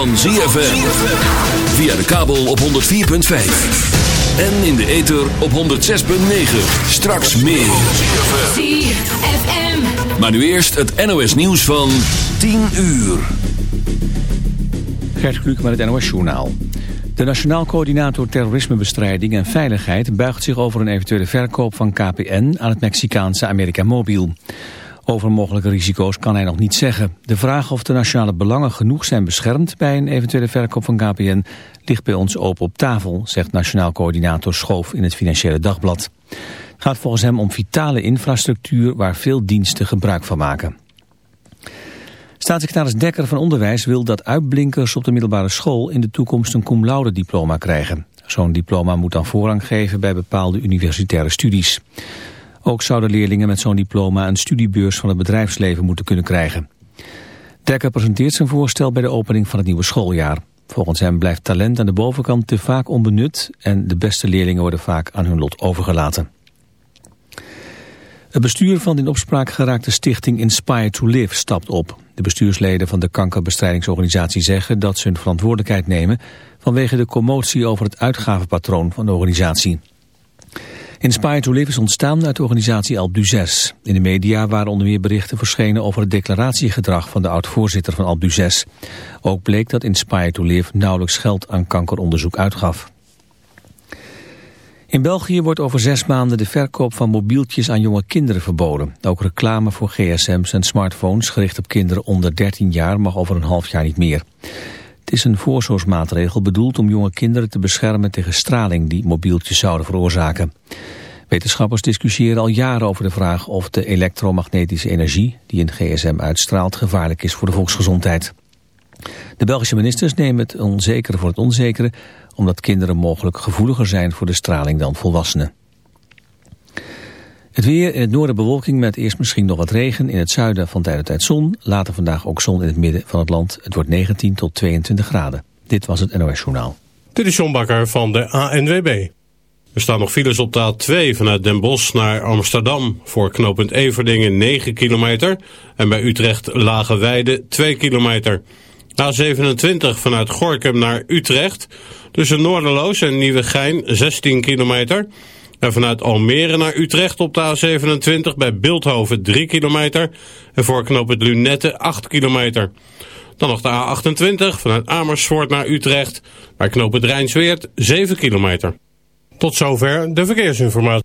van ZFM. Via de kabel op 104.5. En in de ether op 106.9. Straks meer. ZFM. Maar nu eerst het NOS nieuws van 10 uur. Gert Kluk met het NOS Journaal. De Nationaal Coördinator Terrorismebestrijding en Veiligheid buigt zich over een eventuele verkoop van KPN aan het Mexicaanse America Mobil. Over mogelijke risico's kan hij nog niet zeggen. De vraag of de nationale belangen genoeg zijn beschermd bij een eventuele verkoop van KPN ligt bij ons open op tafel, zegt Nationaal Coördinator Schoof in het Financiële Dagblad. Het gaat volgens hem om vitale infrastructuur waar veel diensten gebruik van maken. Staatssecretaris Dekker van Onderwijs wil dat uitblinkers op de middelbare school in de toekomst een cum laude diploma krijgen. Zo'n diploma moet dan voorrang geven bij bepaalde universitaire studies. Ook zouden leerlingen met zo'n diploma een studiebeurs van het bedrijfsleven moeten kunnen krijgen. Dekker presenteert zijn voorstel bij de opening van het nieuwe schooljaar. Volgens hem blijft talent aan de bovenkant te vaak onbenut en de beste leerlingen worden vaak aan hun lot overgelaten. Het bestuur van de in opspraak geraakte stichting Inspire to Live stapt op. De bestuursleden van de kankerbestrijdingsorganisatie zeggen dat ze hun verantwoordelijkheid nemen vanwege de commotie over het uitgavenpatroon van de organisatie. Inspire to Live is ontstaan uit de organisatie Duzes. In de media waren onder meer berichten verschenen over het declaratiegedrag van de oud-voorzitter van Duzes. Ook bleek dat Inspire to Live nauwelijks geld aan kankeronderzoek uitgaf. In België wordt over zes maanden de verkoop van mobieltjes aan jonge kinderen verboden. Ook reclame voor gsm's en smartphones gericht op kinderen onder 13 jaar mag over een half jaar niet meer. Het is een voorzorgsmaatregel bedoeld om jonge kinderen te beschermen tegen straling die mobieltjes zouden veroorzaken. Wetenschappers discussiëren al jaren over de vraag of de elektromagnetische energie die een gsm uitstraalt gevaarlijk is voor de volksgezondheid. De Belgische ministers nemen het onzekere voor het onzekere omdat kinderen mogelijk gevoeliger zijn voor de straling dan volwassenen. Het weer in het noorden bewolking met eerst misschien nog wat regen. In het zuiden van tijd tot tijd zon. Later vandaag ook zon in het midden van het land. Het wordt 19 tot 22 graden. Dit was het NOS Journaal. Dit is John Bakker van de ANWB. Er staan nog files op de A2 vanuit Den Bosch naar Amsterdam. Voor knooppunt Everdingen 9 kilometer. En bij Utrecht Lage Weide 2 kilometer. A27 vanuit Gorkum naar Utrecht. Tussen Noorderloos en Nieuwegein 16 kilometer. En vanuit Almere naar Utrecht op de A27 bij Beeldhoven 3 kilometer. En voor knoop het Lunette 8 kilometer. Dan nog de A28 vanuit Amersfoort naar Utrecht. Bij knoop het Rijnsweert 7 kilometer. Tot zover de verkeersinformatie.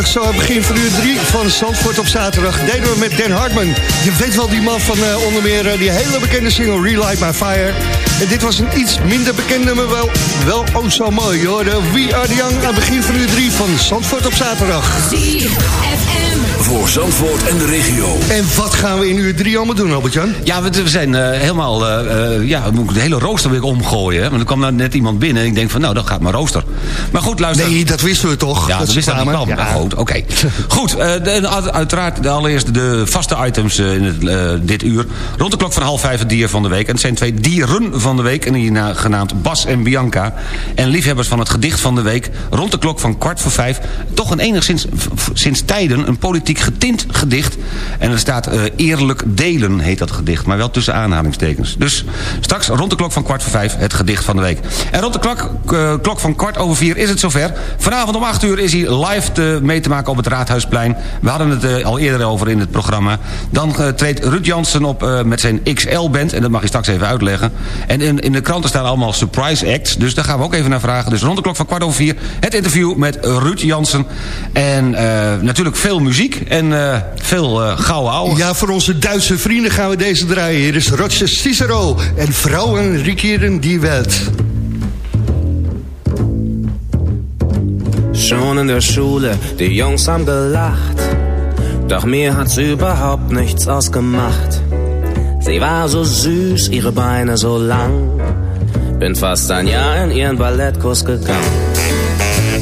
De jaren 80, zo aan het begin van uur 3 van Zandvoort op zaterdag. Deden we met Dan Hartman. Je weet wel die man van eh, onder meer eh, die hele bekende single Relight My Fire. En dit was een iets minder bekende, maar wel, wel oh zo mooi hoor. We Are The Young aan het begin van uur 3 van Zandvoort op zaterdag. Voor Zandvoort en de regio. En wat gaan we in uur 3 allemaal doen, Albert-Jan? Ja, we, we zijn eh, helemaal... eh, eh, ja, we moeten de hele rooster weer omgooien. Hè? Want er kwam nou net iemand binnen en ik denk van... nou, dat gaat mijn rooster. Maar goed, luister... Nee, dat wisten we toch? Ja, dat dat ze wist dat niet kwamen. kwam. Ja. Goed, oké. Goed, eh, de- uiteraard de allereerst de vaste items eh, in het, eh, dit uur. Rond de klok van half vijf het dier van de week. En het zijn twee dieren van de week. En hierna genaamd Bas en Bianca. En liefhebbers van het gedicht van de week. Rond de klok van kwart voor vijf. Toch een enigszins sinds tijden een politiek getint gedicht. En er staat eh, eerlijk delen, heet dat gedicht. Maar wel tussen aanhalingstekens. Dus straks rond de klok van kwart voor vijf het gedicht van de week. En rond de klok, eh, klok van kwart over vier is het zover. Vanavond om acht uur is hij live te, mee te maken op het Raadhuisplein. We hadden het eh, al eerder over in het programma. Dan treedt Ruud Jansen op met zijn XL-band. En dat mag je straks even uitleggen. En in, in de kranten staan allemaal surprise acts. Dus daar gaan we ook even naar vragen. Dus rond de klok van kwart over vier het interview met Ruud Jansen. En natuurlijk veel muziek en eh, veel uh, gouden ouwe. Ja, voor onze Duitse vrienden gaan we deze draaien. Hier is Roger Cicero en vrouwen regieren die welt. Schon in der Schule, die Jungs haben gelacht. Doch mir hat's überhaupt nichts ausgemacht. Sie war so süß, ihre Beine so lang. Bin fast ein Jahr in ihren Ballettkurs gegangen.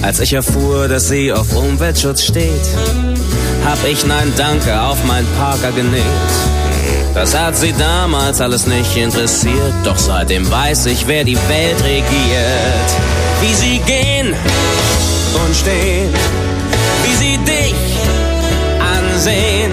Als ich erfuhr, dass sie auf Umweltschutz steht, hab ich Nein Danke auf mein Parker genäht. Das hat sie damals alles nicht interessiert, doch seitdem weiß ich, wer die Welt regiert. Wie sie gehen und stehen, wie sie dich ansehen.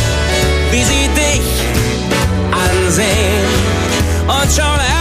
wie sie dich ansehen. Und schon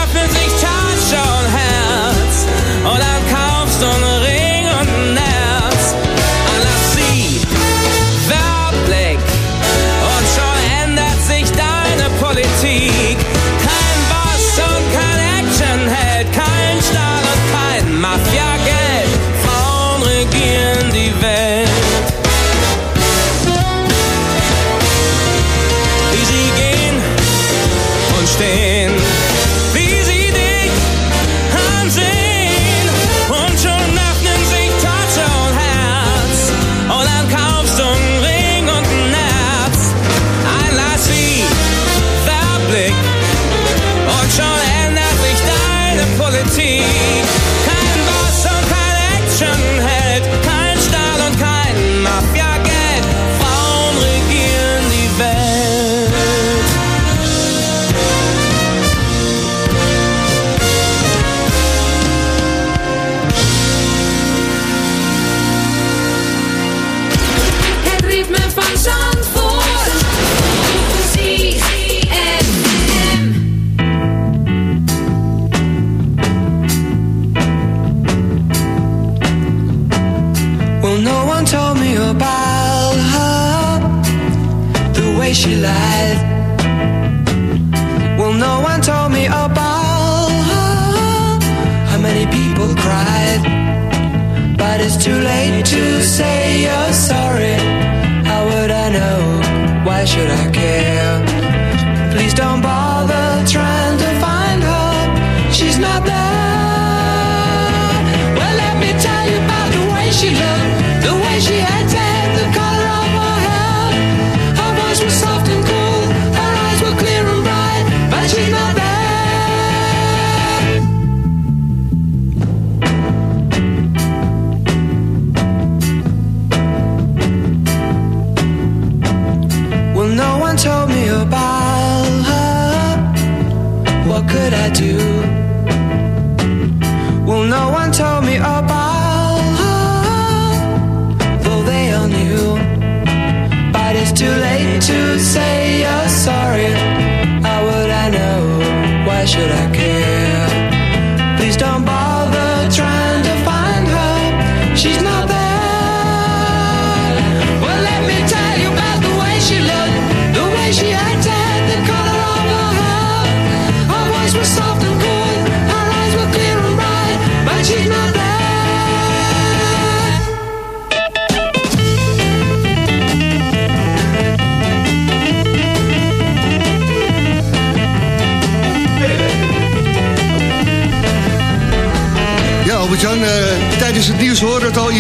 she looked, the way she acted,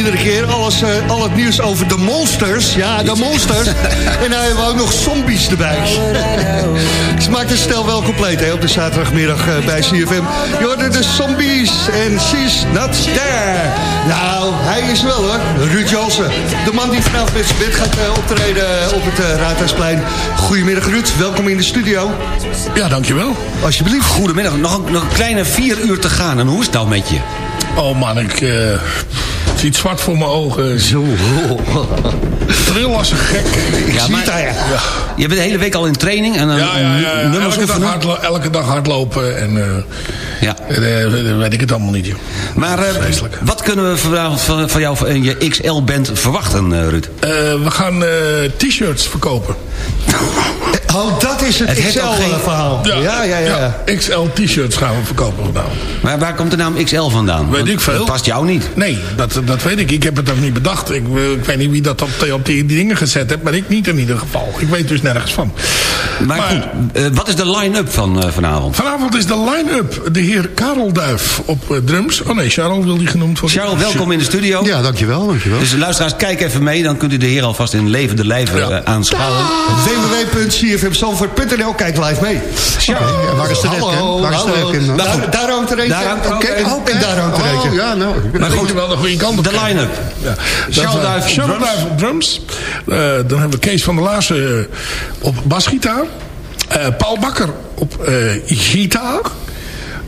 iedere keer. Alles, eh, al het nieuws over de monsters. Ja, de monsters. en dan hebben we ook nog zombies erbij. Ze maakt het stel wel compleet hè, op de zaterdagmiddag eh, bij CFM. Je hoorde de zombies en she's not there. Nou, hij is wel hoor. Ruud Jansen. De man die vanavond met zijn bed gaat eh, optreden op het Raadhuisplein. Goedemiddag Ruud, welkom in de studio. Ja, dankjewel. Alsjeblieft. Goedemiddag, nog een, nog een kleine vier uur te gaan. En hoe is het nou met je? Oh man, ik eh zie het zwart voor mijn ogen. Zo. Tril als een gek. Ik Ja, zie maar- het daar, ja. Je bent de hele week al in training en dan ja, ja, ja. Elke, dag hardlo- elke dag hardlopen en eh, Ja. eh, weet ik het allemaal niet, joh. Maar eh, Vreselijk. wat kunnen we vanavond van, jou en je XL-band verwachten, eh, Ruud? Eh, we gaan eh, t-shirts verkopen. Oh, dat is het, Het geen- XL-verhaal. Ja, ja, ja. XL t-shirts gaan we verkopen vandaag. Maar waar komt de naam XL vandaan? Weet Want ik veel. Dat past jou niet. Nee, dat, dat weet ik. Ik heb het ook niet bedacht. Ik, eh, ik weet niet wie dat op, die- op die, die dingen gezet heeft, maar ik niet in ieder geval. Ik weet dus nergens van. Maar, Maar- goed, eh, wat is de line-up van eh, vanavond? Vanavond is de line-up de heer Karel Duif op eh, drums. Oh nee, Charles wil die genoemd worden. Charles, welkom in de studio. Ja, dankjewel, dankjewel. Dus luisteraars, kijk even mee. Dan kunt u de heer alvast in levende lijven Ja. eh, aanschouwen. www.cfmzandvoort.nl, kijk live mee. En waar is de Hallo, webcam? Waar is de hallo. webcam dan? Daar, daar hangt er eentje. Daar hangt een. en- En daar hangt er eentje. Oh, ja, nou. Maar goed, wel de goede kant op. De line-up. Ja. Charles eh, Duif op Charles drums. Duif op drums. Eh, dan hebben we Kees van der Laarsen eh, op basgitaar. Eh, Paul Bakker op eh, gitaar.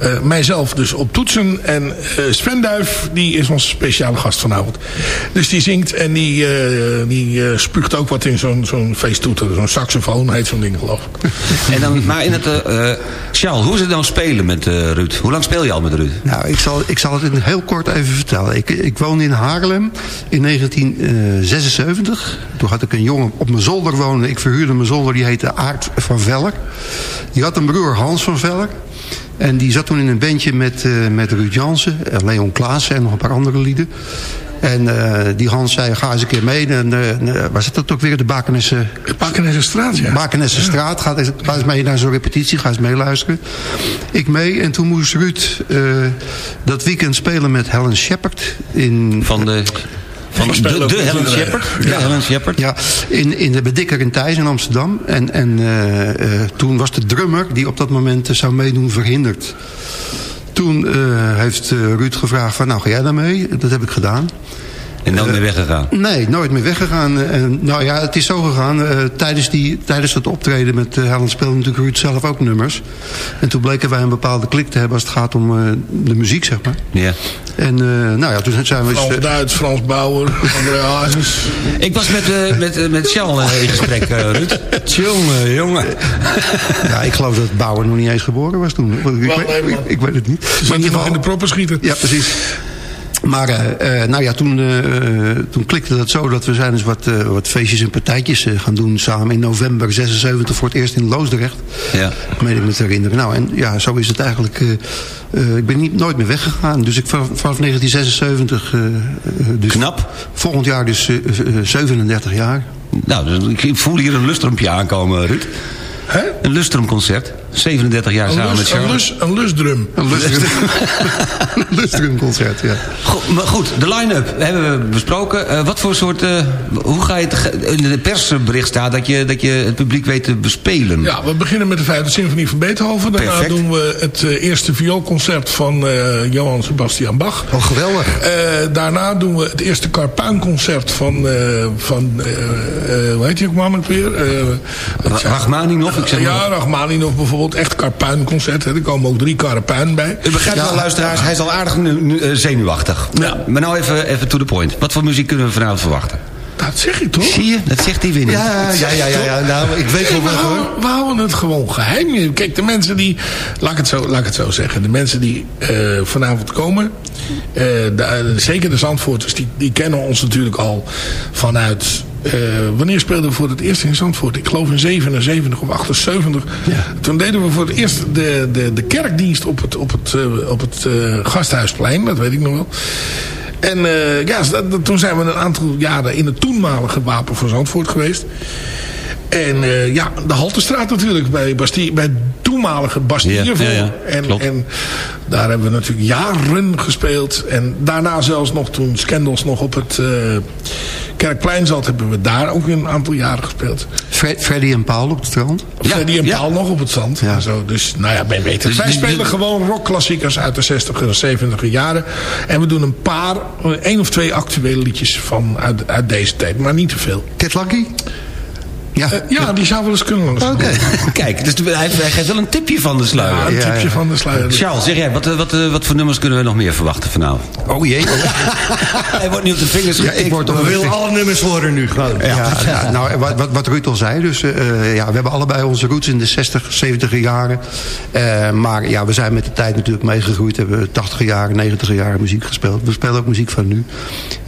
Eh, mijzelf dus op toetsen. En eh, Sven Duif, die is onze speciale gast vanavond. Dus die zingt en die, eh, die eh, spuugt ook wat in zo'n zo'n feesttoeter. Zo'n saxofoon heet zo'n ding geloof ik. En dan, maar in het... Charles, hoe is het dan spelen met eh, Ruud? Hoe lang speel je al met Ruud? Nou, ik zal, ik zal het in heel kort even vertellen. Ik, ik woonde in Haarlem in 1976. Toen had ik een jongen op mijn zolder wonen. Ik verhuurde mijn zolder, die heette Aart van Veller. Die had een broer Hans van Veller. En die zat toen in een bandje met, eh, met Ruud Jansen, eh, Leon Klaassen en nog een paar andere lieden. En eh, die Hans zei, ga eens een keer mee. En, waar zit dat ook weer? De Bakenesse... Bakenesse straat, ja. Bakenesse straat. Ga eens, ga eens mee naar zo'n repetitie. Ga eens meeluisteren. Ik mee. En toen moest Ruud eh, dat weekend spelen met Helen Shepard. In, Van de... Van de, de Helen. Shepard? De Ja. Helen Shepard? Ja, in, in de Bedikker in Thijs in Amsterdam. En, en eh, eh, toen was de drummer die op dat moment eh, zou meedoen verhinderd. Toen eh, heeft eh, Ruud gevraagd van nou ga jij daarmee? Dat heb ik gedaan. En dan weer weggegaan. Nee, nooit meer weggegaan. En, nou ja, het is zo gegaan. eh, tijdens, die, tijdens het optreden met uh, Helen speelde natuurlijk Ruud zelf ook nummers. En toen bleken wij een bepaalde klik te hebben als het gaat om eh, de muziek, zeg maar. Ja. En eh, nou ja, toen zijn we... eens, Frans eh, Duits, Frans Bauer, André Hazes. Ik was met, eh, met, eh, met eh, in gesprek, eh, Ruud. Jongen, jongen. ja, ik geloof dat Bauer nog niet eens geboren was toen. Ik, weet, nee, ik, man. ik weet het niet. Ze Maar in ieder nog in de proppen schieten. Ja, precies. Maar eh, eh, nou ja, toen, eh, toen klikte dat zo dat we zijn eens wat, wat feestjes en partijtjes gaan doen samen in november 76 voor het eerst in Loosdrecht. Ja. Meen ik me te herinneren. Nou, en ja, zo is het eigenlijk. ik ben niet, nooit meer weggegaan. Dus ik vanaf, vanaf 1976. eh, eh, dus Knap. Volgend jaar dus eh, eh, 37 jaar. Nou, dus ik voel hier een lustrumpje aankomen, Ruud. Hè? Een lustrumconcert. 37 jaar Een, samen met lus, een, Charles. lus, een lusdrum. Een lustrumconcert, ja. Goed, maar goed, de line-up hebben we besproken. Eh, wat voor soort... eh, hoe ga je het... In de persbericht staat dat je, dat je het publiek weet te bespelen. Ja, we beginnen met de vijfde symfonie van Beethoven. Daarna Perfect. doen we het eh, eerste vioolconcert van Johann Sebastian Bach. Oh, geweldig. Daarna doen we het eerste Karpuinconcert van, van hoe heet die ook ook weer? Ra- Rachmaninov, ik zeg maar. ja, Rachmaninov bijvoorbeeld. Echt Karpuinconcert. hè. Er komen ook drie Karpuin bij. U begrijpt wel, luisteraars, hij is al aardig nu, nu, eh, zenuwachtig. Ja. Maar nou even, even to the point. Wat voor muziek kunnen we vanavond verwachten? Dat zeg je toch? Zie je? Dat zegt hij weer niet. Ja, ja, ja, ja, ja. Nou, ik weet wel we, wat hoor. we houden het gewoon geheim. Kijk, de mensen die... Laat ik het zo, laat ik het zo zeggen. De mensen die eh, vanavond komen... de- eh, zeker de Zandvoorters... Die, die kennen ons natuurlijk al vanuit... eh, wanneer speelden we voor het eerst in Zandvoort? Ik geloof in 77 of 78. Toen deden we voor het eerst de, de, de kerkdienst op het, op het, eh, op het eh, Gasthuisplein. Dat weet ik nog wel. En ja, toen zijn we een aantal jaren in het toenmalige Wapen voor Zandvoort geweest. En eh, ja, de Haltestraat natuurlijk, bij, Bastille, bij toenmalige Bastille. Ja, ja, ja, en, klopt. en daar hebben we natuurlijk jaren gespeeld. En daarna zelfs nog toen Scandals nog op het eh, Kerkplein zat... hebben we daar ook een aantal jaren gespeeld. Fre- Freddy en Paul op het strand. Freddy en Paul nog op het zand. En zo. Dus nou ja, ben beter. Dus Wij spelen gewoon rockklassiekers uit de 60 en 70 jaren. En we doen een paar, eh, één of twee actuele liedjes van, uit, uit deze tijd. Maar niet te veel. Cat Lucky? Ja. ja, die zou wel eens kunnen. Oké. Kijk, dus hij, hij geeft wel een tipje van de sluier. Ja, een tipje van de sluier. Charles, zeg jij, wat, eh, wat, eh, wat voor nummers kunnen we nog meer verwachten vanavond? Oh jee. hij wordt nu op de vingers Ja, getikt. ik word We willen alle nummers horen nu gewoon. Ja, ja, nou, wat, wat, wat Ruud al zei, dus, eh, ja, we hebben allebei onze roots in de 60, 70 jaren. Eh, maar ja, we zijn met de tijd natuurlijk meegegroeid. Hebben 80 jaren, 90 jaren muziek gespeeld. We spelen ook muziek van nu.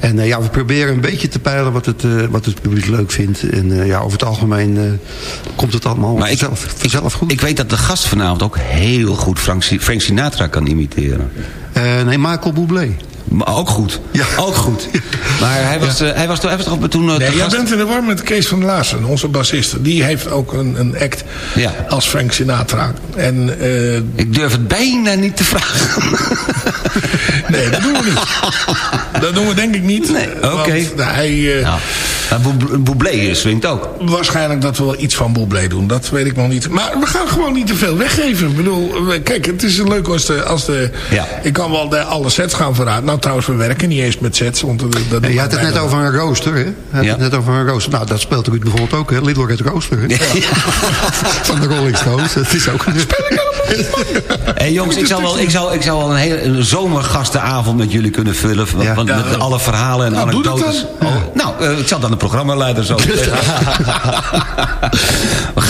En eh, ja, we proberen een beetje te peilen wat het, eh, wat het publiek leuk vindt. En eh, ja, over het algemeen eh, komt het allemaal Maar ik, vanzelf, goed. ik weet dat de gast vanavond ook heel goed Frank Sinatra kan imiteren. Eh, nee, Michael Bublé. Maar ook goed. Ja. Ook goed. Maar hij was, eh, hij was, toch- hij was toch toen... eh, Nee, jij gast- bent in de war met Kees van Laassen, onze bassist. Die heeft ook een, een act Ja. als Frank Sinatra. En, eh, Ik durf het bijna niet te vragen. nee, dat doen we niet. Dat doen we denk ik niet. Nee, oké. Hij, eh, Nou, maar Bou- Bublé swingt ook. Waarschijnlijk dat we wel iets van Bublé doen. Dat weet ik nog niet. Maar we gaan gewoon niet te veel weggeven. Ik bedoel, kijk, het is leuk als de... Als de Ja. Ik kan wel de, alle sets gaan verraden. Nou, trouwens, we werken niet eens met sets. Want dat, Ja, je had het net over een rooster, hè? Je had Ja. het net over een rooster. Nou, dat speelt Ruud bijvoorbeeld ook, hè? Little Red Rooster, hè? Van de Rolling Stones. Dat is ook een... Hey jongens, ik zou wel, ik zou, ik zou wel een hele een zomergastenavond met jullie kunnen vullen. Ja. Ja. met alle verhalen en Nou, doe dat anekdotes. Oh, nou, eh, ik zal dan de programmaleider zo zeggen.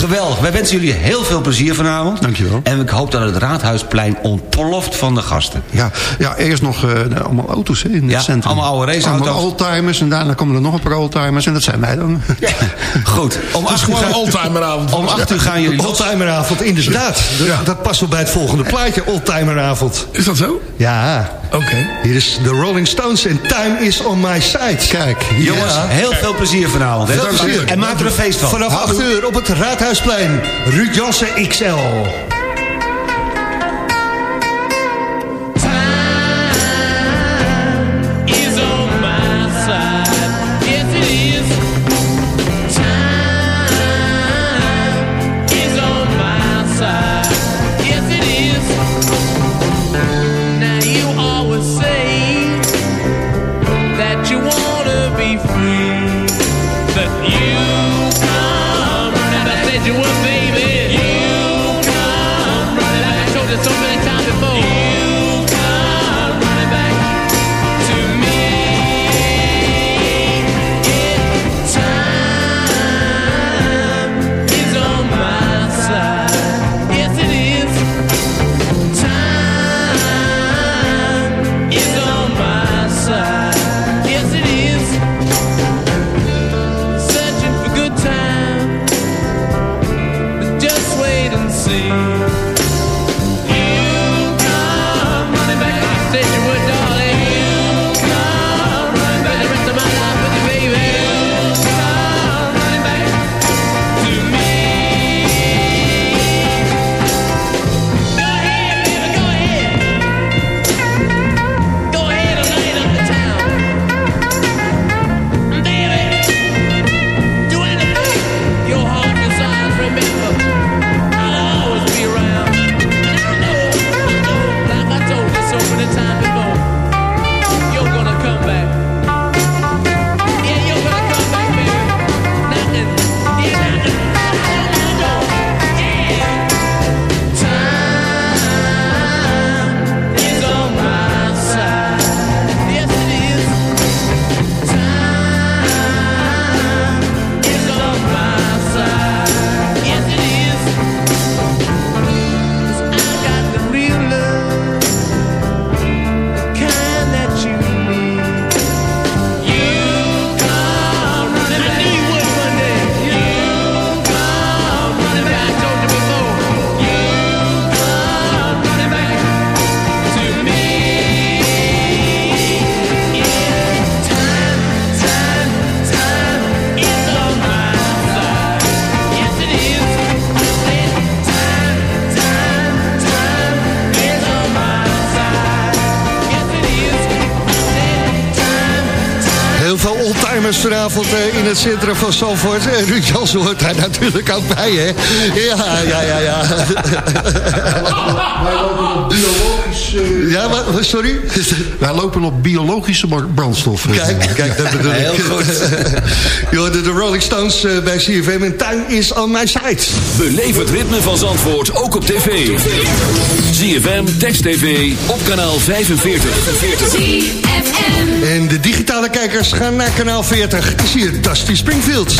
Geweldig. Wij wensen jullie heel veel plezier vanavond. Dankjewel. En ik hoop dat het Raadhuisplein ontploft van de gasten. Ja, ja eerst nog eh, allemaal auto's hè, in het Ja, centrum. allemaal oude raceauto's. Allemaal oldtimers en daarna komen er nog een paar oldtimers. En dat zijn wij dan. Goed. Om acht uur gewoon een gaan, oldtimeravond. om acht uur gaan jullie. Oldtimeravond, inderdaad. Dat, dat past wel bij het volgende plaatje, Oldtimeravond. Is dat zo? Ja, Oké. hier is de Rolling Stones en Time is on my side. Kijk, Jongens, ja. heel veel plezier vanavond. Veel plezier. En maak er een feest van. Vanaf 8 uur op het Raadhuisplein. Ruud Jansen XL. Heel veel oldtimers vanavond eh, in het centrum van Zalvoort. En Ruud Jansen hoort daar natuurlijk ook bij, hè? Ja, ja, ja, ja. Wij lopen op biologisch... Ja, wat, sorry? Wij lopen op biologische bar- brandstof. Kijk, kijk, dat bedoel ik. Heel goed. Je hoorde de Rolling Stones eh, bij CFM en tuin is on my side. Beleef het ritme van Zandvoort ook op tv. ZFM, Text TV, op kanaal 45. En de digitale kijkers gaan naar kanaal 40. Is hier Dusty Springfield.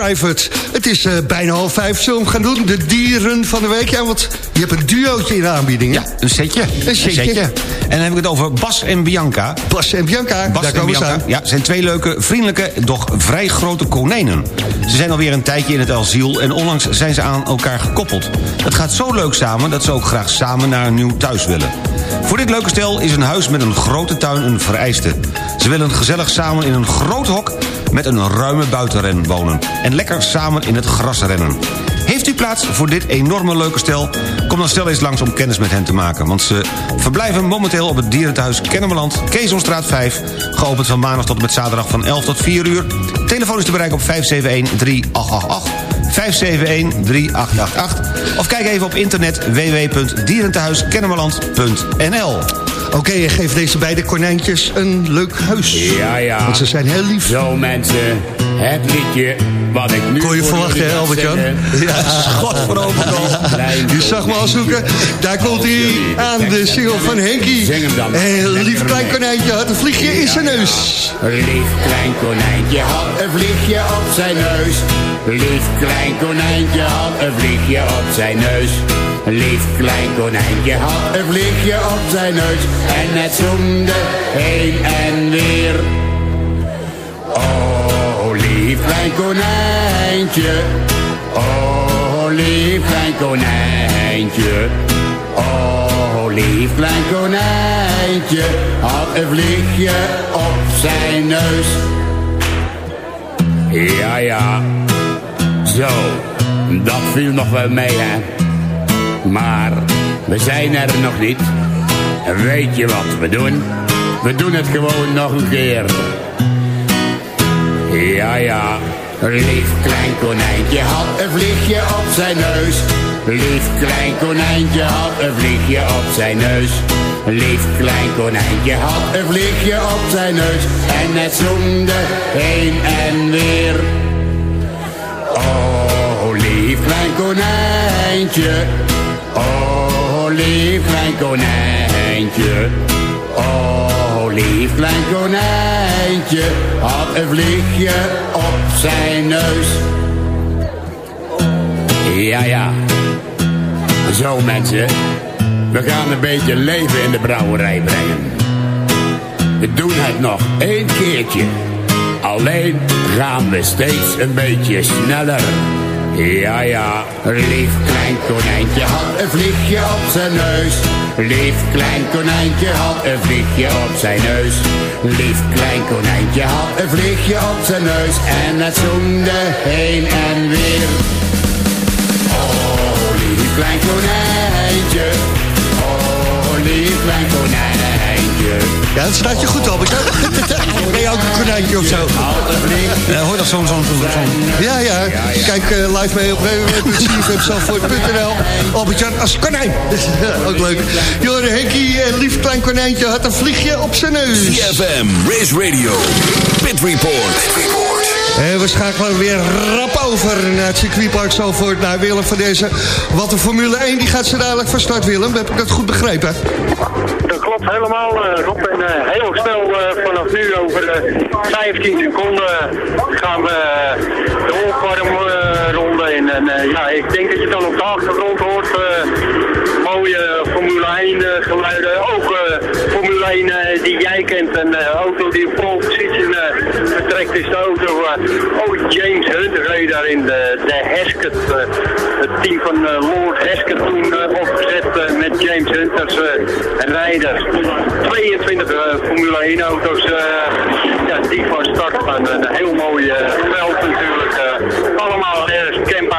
Private. Het is eh, bijna half vijf. Zullen we hem gaan doen? De dieren van de week. Ja, want je hebt een duootje in de aanbieding. hè? Ja, een setje. Een setje. En dan heb ik het over Bas en Bianca. Bas en Bianca, Bas daar en komen ze Bianca aan. ja, zijn twee leuke, vriendelijke, doch vrij grote konijnen. Ze zijn alweer een tijdje in het asiel en onlangs zijn ze aan elkaar gekoppeld. Het gaat zo leuk samen dat ze ook graag samen naar een nieuw thuis willen. Voor dit leuke stel is een huis met een grote tuin een vereiste. Ze willen gezellig samen in een groot hok met een ruime buitenren wonen. En lekker samen in het gras rennen. Heeft u plaats voor dit enorme leuke stel? Kom dan snel eens langs om kennis met hen te maken. Want ze verblijven momenteel op het dierenthuis Kennemerland... Keesomstraat 5, geopend van maandag tot en met zaterdag van 11 tot 4 uur. Telefoon is te bereiken op 571-3888. 571-3888. Of kijk even op internet www.dierentehuiskennemerland.nl Oké, geef deze beide konijntjes een leuk huis. Ja, ja. Want ze zijn heel lief. Zo mensen, het liedje wat ik nu... Kon je verwachten, hè, Albert-Jan? Ja, schot voor. Je zag me al zoeken. Daar komt hij aan, de single van Henkie. Zing hem dan. En een lief klein konijntje had een vliegje in zijn neus. Lief klein konijntje had een vliegje op zijn neus. Lief klein konijntje had een vliegje op zijn neus. Lief klein konijntje had een vliegje op zijn neus. En het zoemde heen en weer. Oh, lief klein konijntje. Oh, lief klein konijntje. Oh, lief klein konijntje had een vliegje op zijn neus. Ja, ja, zo, dat viel nog wel mee, hè. Maar we zijn er nog niet. En weet je wat we doen? We doen het gewoon nog een keer. Ja, ja. Lief klein konijntje had een vliegje op zijn neus. Lief klein konijntje had een vliegje op zijn neus. Lief klein konijntje had een vliegje op zijn neus. En het zoemde heen en weer. Oh, lief klein konijntje. Oh, lief klein konijntje. Oh, lief klein konijntje had een vliegje op zijn neus. Ja, ja. Zo mensen, we gaan een beetje leven in de brouwerij brengen. We doen het nog één keertje. Alleen gaan we steeds een beetje sneller. Ja, ja, lief klein konijntje had een vliegje op zijn neus. Lief klein konijntje had een vliegje op zijn neus. Lief klein konijntje had een vliegje op zijn neus. En het zoemde heen en weer. Oh, lief klein konijntje. Lief klein konijntje. Ja, dat staat je goed, Albert. ben je ook een konijntje of zo? Uh, hoor dat zo'n... zo'n zo'n- Ja, ja. Kijk eh, live mee op www.cfmzandvoort.nl. Albert-Jan als konijn. ook leuk. Jore Henkie, een lief klein konijntje, had een vliegje op zijn neus. CFM, Race Radio, Pit Report. We schakelen weer rap over naar het circuitpark Zalvoort, naar Willem van deze. Wat de Formule 1, die gaat ze dadelijk van start, Willem. Heb ik dat goed begrepen? Dat klopt helemaal, eh, Rob. En eh, heel snel eh, vanaf nu, over eh, 15 seconden, gaan we de opwarmronde in. En ja, ik denk dat je dan op de achtergrond hoort mooie Formule 1 eh, geluiden. Ook eh, Formule 1 eh, die jij kent. En de auto die pole position vertrekt is de auto. eh, oh, James Hunt reed daarin, de, de eh, het team van Lord Heskett toen opgezet met James Hunt als rijder. 22 eh, Formule 1 auto's die van start gaan. Een heel mooi veld natuurlijk.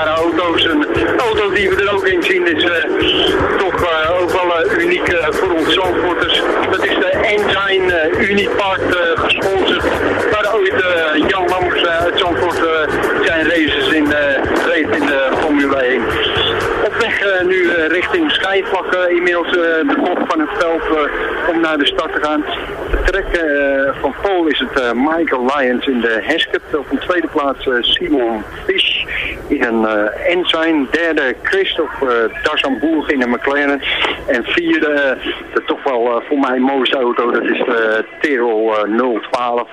Auto's. Een auto die we er ook in zien is eh, toch eh, ook wel eh, uniek voor ons Zandvoorters. Dat is de Ensign Unipart gesponsord. Waar ooit Jan Lammers uit Zandvoort zijn races in, reed in de Formule 1. Op weg nu richting Schijfvlak, inmiddels de kop van het veld om naar de start te gaan. De trek van Paul is het Michael Lyons in de Heskett. Op een tweede plaats Simon Fish. In een uh, Ensign. Derde Christophe uh, Dassenbourg in een McLaren. En vierde, de toch wel voor mij mooiste auto, dat is de Tirol 012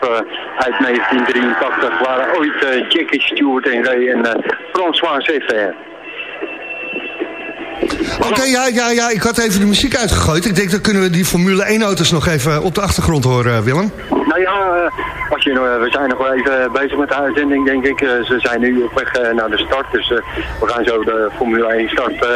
uit 1983. Waar ooit Jackie Stewart in reed en François Zeffer. Oké, ja, ja, ja, ik had even de muziek uitgegooid. Ik denk, dan kunnen we die Formule 1 auto's nog even op de achtergrond horen, Willem. Ja, als je, we zijn nog wel even bezig met de uitzending, denk ik. Ze zijn nu op weg naar de start, dus we gaan zo de Formule 1 start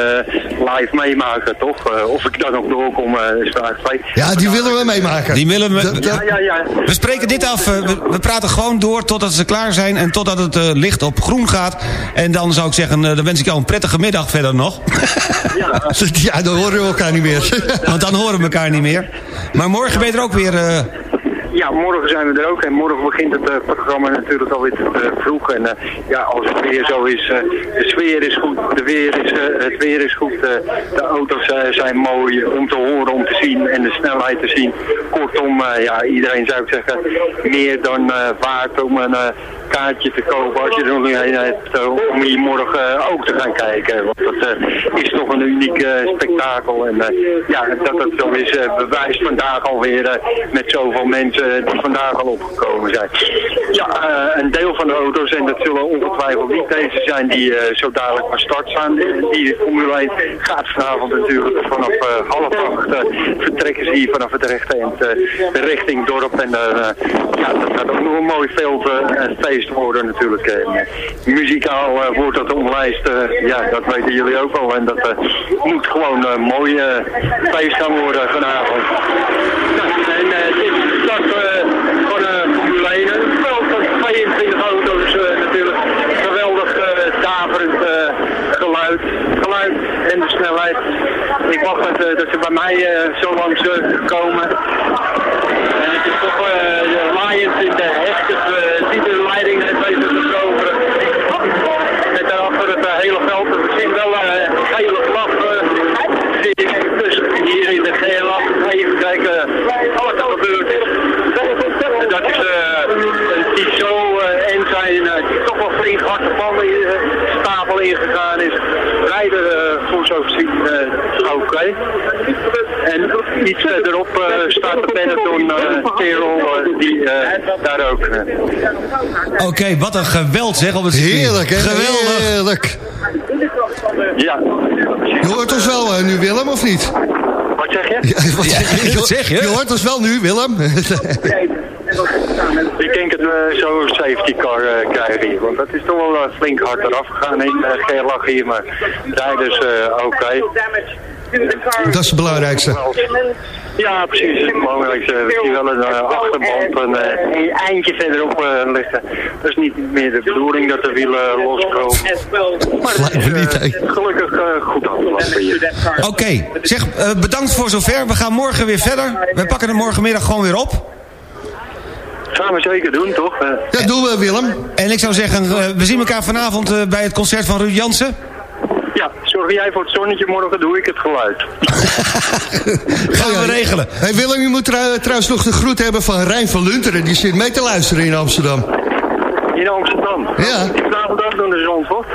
live meemaken, toch? Of ik dan nog doorkom, is vraag 2. Ja, die willen we meemaken. Die willen we... Ja, ja, ja. We spreken dit af, we, we, praten gewoon door totdat ze klaar zijn en totdat het uh, licht op groen gaat. En dan zou ik zeggen, uh, dan wens ik jou een prettige middag verder nog. Ja, ja dan horen we elkaar niet meer. Want dan horen we elkaar niet meer. Maar morgen ben je er ook weer... Uh... Ja, morgen zijn we er ook. En morgen begint het uh, programma natuurlijk alweer te uh, vroeg. En uh, ja, als het weer zo is, de sfeer is goed, de weer is, het weer is goed. de auto's zijn mooi om te horen, om te zien en de snelheid te zien. Kortom, ja, iedereen zou ik zeggen, meer dan waard om een kaartje te kopen als je er nog heen hebt om hier morgen ook te gaan kijken. Want dat is toch een uniek spektakel. En ja, dat het zo is bewijst vandaag alweer met zoveel mensen die vandaag al opgekomen zijn. Ja, uh, een deel van de auto's, en dat zullen ongetwijfeld niet deze zijn die uh, zo dadelijk van start staan. Die Formule 1 gaat vanavond natuurlijk vanaf half acht vertrekken ze hier vanaf het rechte eind richting dorp. En ja, dat gaat ook nog een mooi veld en feest worden natuurlijk. muzikaal wordt dat omlijst, ja, dat weten jullie ook al. En dat moet gewoon een mooi feest gaan worden vanavond. Nou, en dit van de Formule 1. Een veld van 22 auto's uh, natuurlijk. Geweldig daverend geluid. Geluid en de snelheid. Ik wacht dat, dat ze bij mij zo langs komen. En het is toch de Lions in de hechtig ziet de leiding net even te veroveren. Met daarachter het hele veld. We zien wel een gele vlag. Dus hier in de gele even kijken wat er gebeurt is. Dat is uh, een Tissot uh, en zijn uh, die toch wel flink hard de vallen in, stapel ingegaan is. Rijden voor zo gezien oké. Okay. En iets verderop staat de Benetton Terrell die daar ook. Oké, okay, wat een geweld zeg op het Heerlijk hè? Geweldig. Heerlijk. Ja. Je hoort ons wel nu Willem of niet? Wat zeg je? Ja, wat zeg je? Ja, wat zeg je? je hoort ons wel nu Willem. Ik denk dat we zo'n safety car uh, krijgen hier. Want dat is toch wel uh, flink hard eraf gegaan in uh, Gerlach hier. Maar rijders oké. Okay. Dat is het belangrijkste. Ja, precies. Het belangrijkste. We zien wel een achterband een, een eindje verderop liggen. Dat is niet meer de bedoeling dat de wielen loskomen. Maar het is gelukkig goed afgelopen hier. Oké, okay. zeg bedankt voor zover. We gaan morgen weer verder. We pakken het morgenmiddag gewoon weer op. gaan we zeker doen, toch? Ja, doen we, Willem. En ik zou zeggen, we zien elkaar vanavond bij het concert van Ruud Jansen. Ja, zorg jij voor het zonnetje, morgen doe ik het geluid. Gaan we regelen. Hey Willem, je moet trouw, trouwens nog de groet hebben van Rijn van Lunteren. Die zit mee te luisteren in Amsterdam. In Amsterdam? Ja. Ik vanavond ook naar de Zandvoort.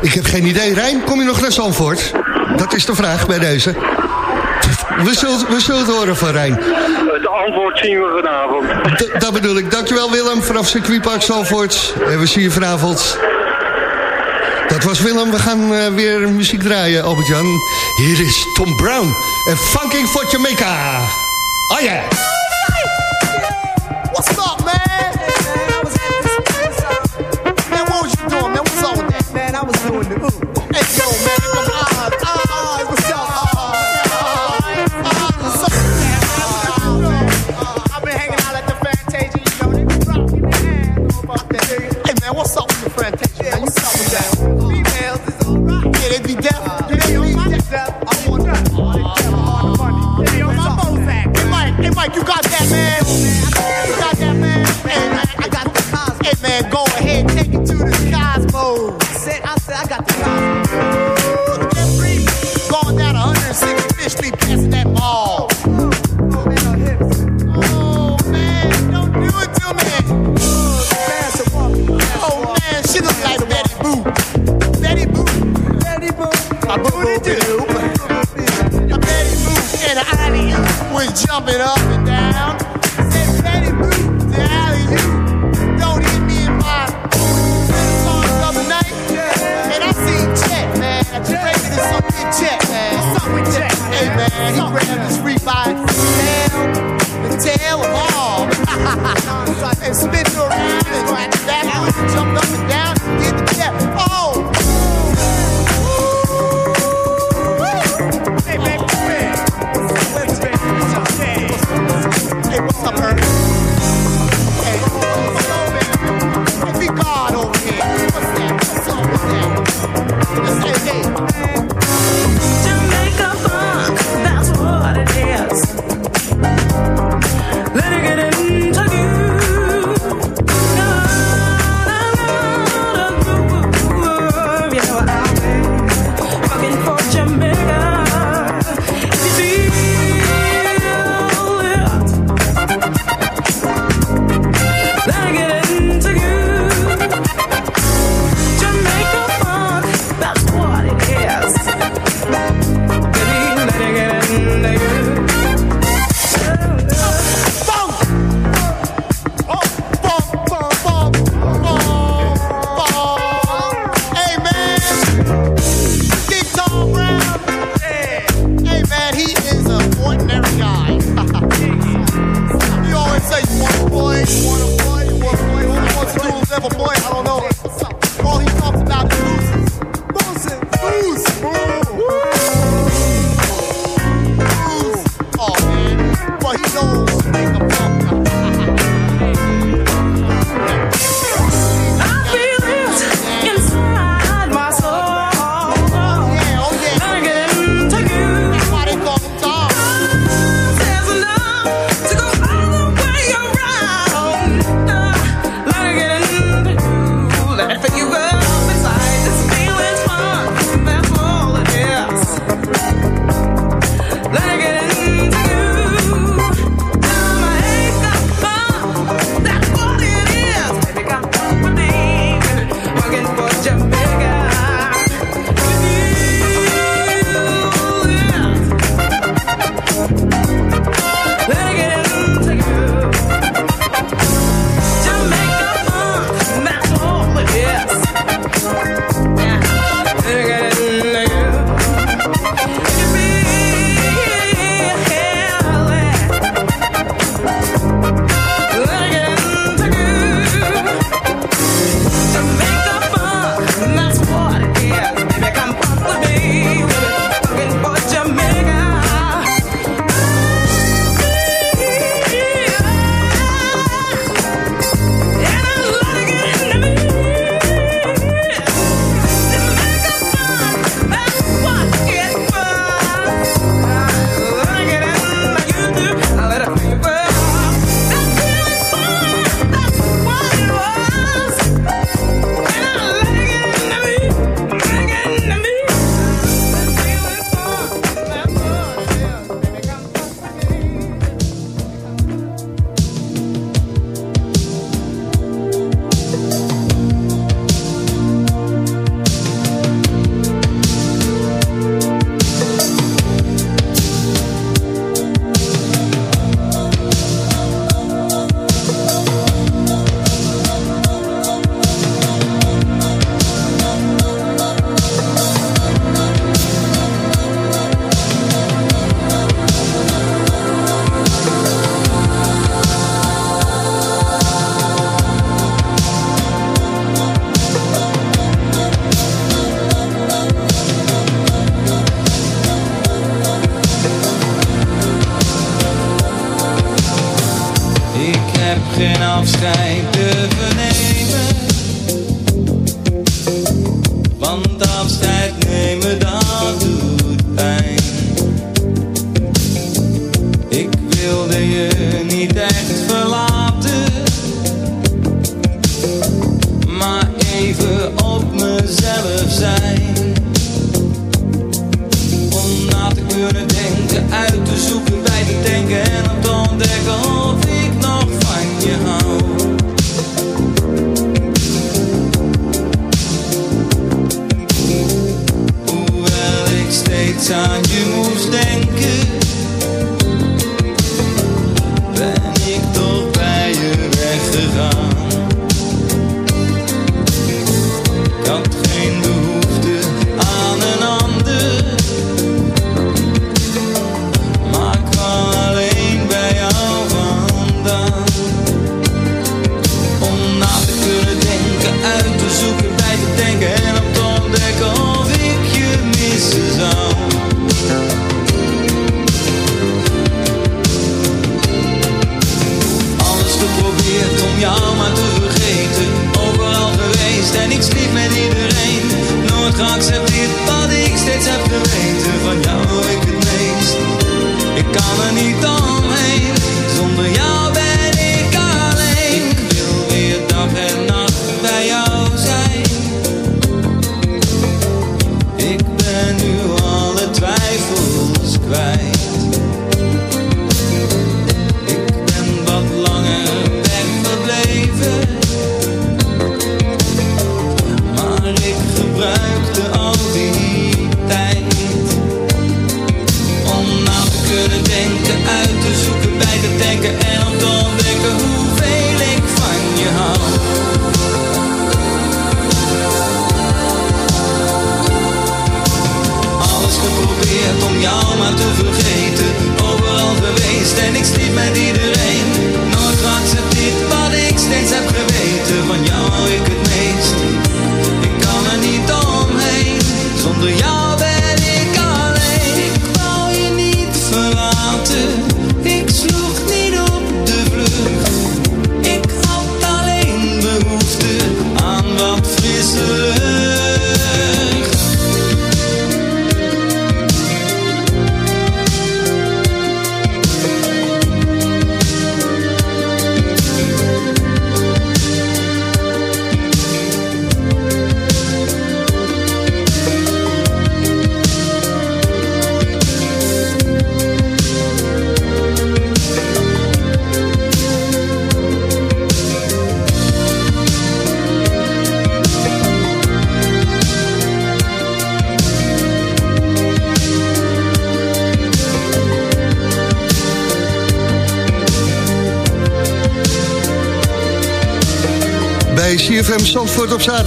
Ik heb geen idee. Rijn, kom je nog naar Zandvoort? Dat is de vraag bij deze. We zullen, we zullen het horen van Rijn. Antwoord zien we vanavond. Dat bedoel ik. Dankjewel Willem vanaf circuitpark Zandvoort. En we zien je vanavond. Dat was Willem. We gaan uh, weer muziek draaien, Albert-Jan. Hier is Tom Brown en Funking for Jamaica. Oh yeah.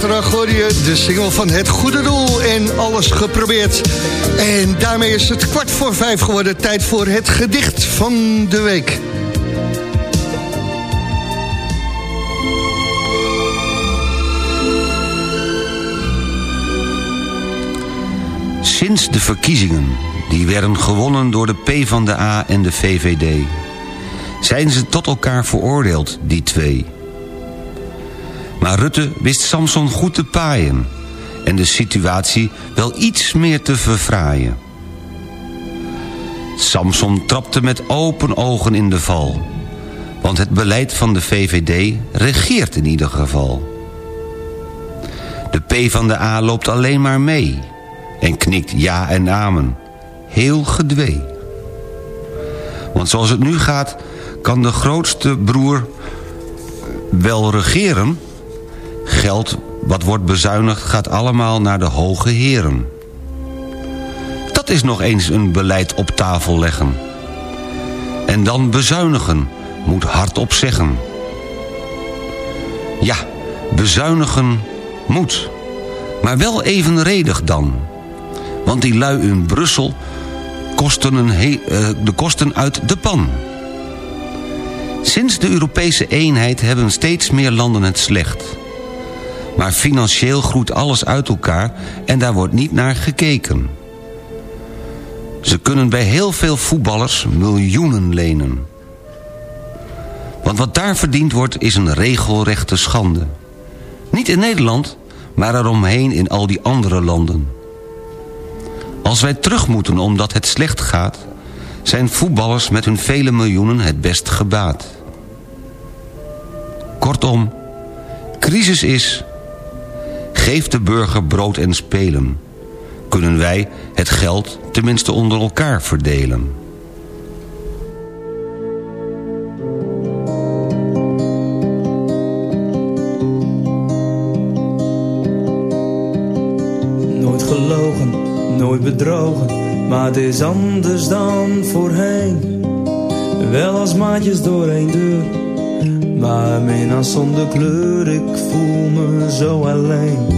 Zaterdag de single van Het Goede Doel en alles geprobeerd. En daarmee is het kwart voor vijf geworden. Tijd voor het gedicht van de week. Sinds de verkiezingen, die werden gewonnen door de PvdA en de VVD... zijn ze tot elkaar veroordeeld, die twee. Maar Rutte wist Samson goed te paaien... en de situatie wel iets meer te verfraaien. Samson trapte met open ogen in de val... want het beleid van de VVD regeert in ieder geval. De PvdA loopt alleen maar mee... en knikt ja en amen. Heel gedwee. Want zoals het nu gaat, kan de grootste broer wel regeren... geld wat wordt bezuinigd gaat allemaal naar de hoge heren. Dat is nog eens een beleid op tafel leggen. En dan bezuinigen, moet hardop zeggen. Ja, bezuinigen moet. Maar wel evenredig dan. Want die lui in Brussel kosten een eh, de kosten uit de pan. Sinds de Europese eenheid hebben steeds meer landen het slecht. Maar financieel groeit alles uit elkaar en daar wordt niet naar gekeken. Ze kunnen bij heel veel voetballers miljoenen lenen. Want wat daar verdiend wordt is een regelrechte schande. Niet in Nederland, maar eromheen in al die andere landen. Als wij terug moeten omdat het slecht gaat... zijn voetballers met hun vele miljoenen het best gebaat. Kortom, crisis is... geef de burger brood en spelen. Kunnen wij het geld tenminste onder elkaar verdelen. Nooit gelogen, nooit bedrogen, maar het is anders dan voorheen. Wel als maatjes door één deur, maar mina zonder kleur, ik voel me zo alleen.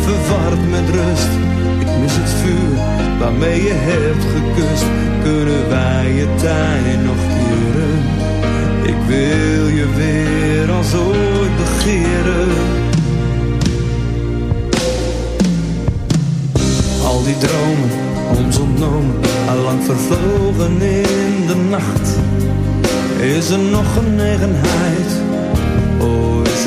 verward met rust. Ik mis het vuur waarmee je hebt gekust. Kunnen wij je tijd nog keren? Ik wil je weer als ooit begeren. Al die dromen, ons ontnomen, allang vervlogen in de nacht. Is er nog genegenheid?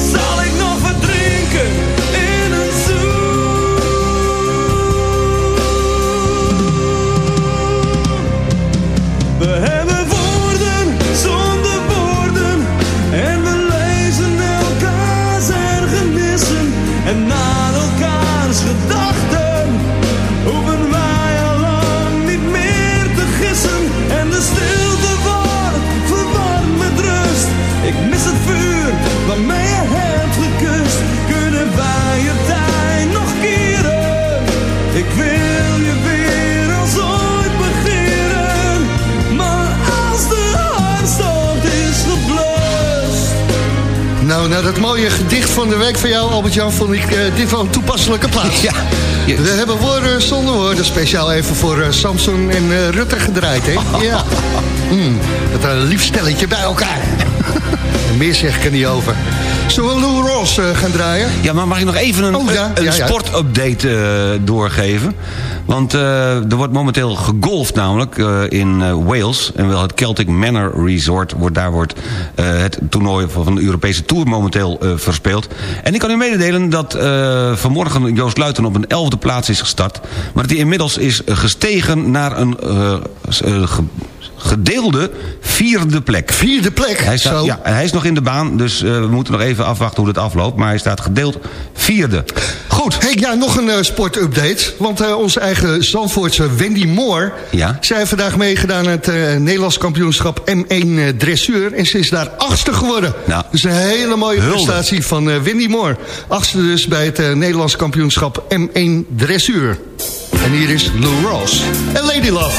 Zal ik Mooie gedicht van de week van jou, Albert-Jan... vond ik eh, dit wel een toepasselijke plaats. Ja, We hebben woorden zonder woorden. Speciaal even voor eh, Samson en eh, Rutte gedraaid, hè? Ja. Hmm, dat een lief stelletje bij elkaar. Meer zeg ik er niet over. Zullen we Lou Ross gaan draaien? Ja, maar mag ik nog even een, Oh, ja, een ja, ja. sportupdate doorgeven? Want eh, er wordt momenteel gegolfd namelijk eh, in eh, Wales. En wel het Celtic Manor Resort. Wordt, daar wordt het toernooi van de Europese Tour momenteel verspeeld. En ik kan u mededelen dat vanmorgen Joost Luiten op een elfde plaats is gestart. Maar dat hij inmiddels is gestegen naar een gedeelde vierde plek. Vierde plek? Hij, staat, Zo. ja, hij is nog in de baan, dus we moeten nog even afwachten hoe dat afloopt. Maar hij staat gedeeld vierde. Goed, hey, ja, nog een eh, sportupdate. Want eh, onze eigen Zandvoortse Wendy Moore... Ja? zij heeft vandaag meegedaan aan het eh, Nederlands kampioenschap M1 eh, Dressuur. En ze is daar achtste geworden. Nou, dus een hele mooie hulde. prestatie van Wendy Moore. Achtste dus bij het Nederlands kampioenschap M1 Dressuur. En hier is Lou Ross en Lady Love.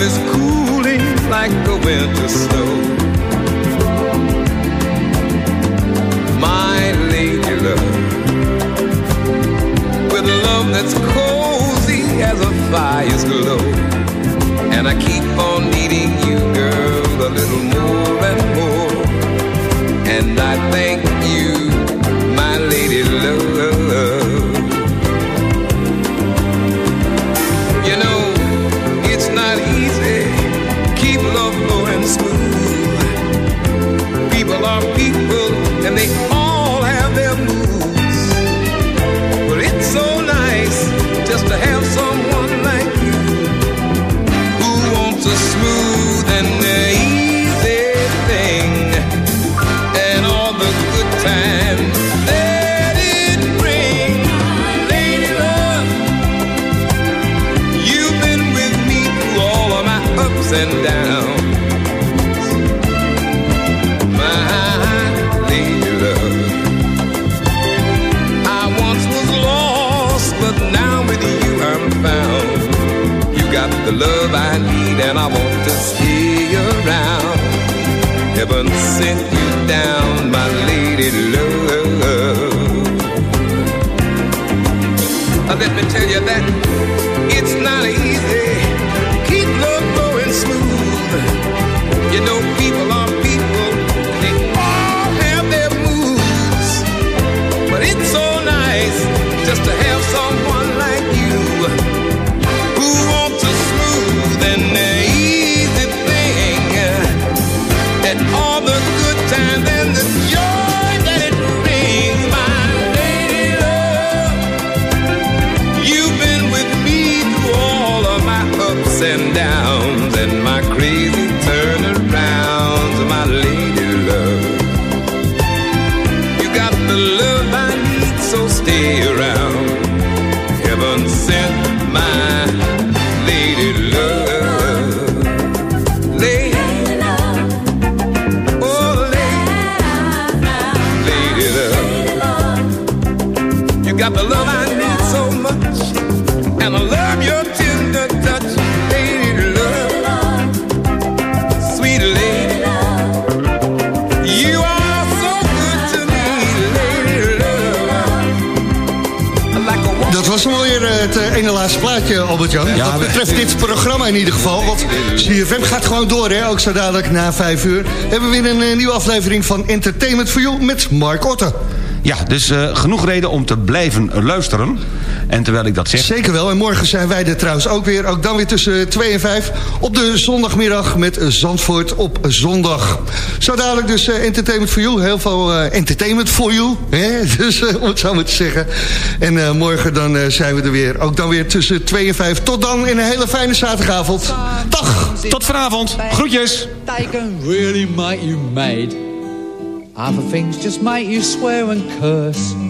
Love is cooling like a winter snow. My lady love. With love that's cozy as a fire's glow. And I keep on needing you, girl, a little more and I want to stay around. Heaven sent you down, my lady love. Uh, Let me tell you that het eh, ene laatste plaatje, Albert-Jan. Ja, Wat betreft dit programma in ieder geval. Want CFM gaat gewoon door, hè? ook zo dadelijk na vijf uur. Hebben we weer een eh, nieuwe aflevering van Entertainment for You met Mark Otte. Ja, dus eh, genoeg reden om te blijven luisteren. En terwijl ik dat zeg... Zeker wel. En morgen zijn wij er trouwens ook weer. Ook dan weer tussen 2 en 5 op de zondagmiddag met Zandvoort op zondag. Zo dadelijk dus eh, Entertainment for You. Heel veel eh, entertainment for you. Hè? Dus eh, om het zo maar te zeggen. En eh, morgen dan eh, zijn we er weer. Ook dan weer tussen 2 en 5. Tot dan in een hele fijne zaterdagavond. Dag! Tot vanavond. Groetjes. Really make you mad. Other things just make you swear and curse.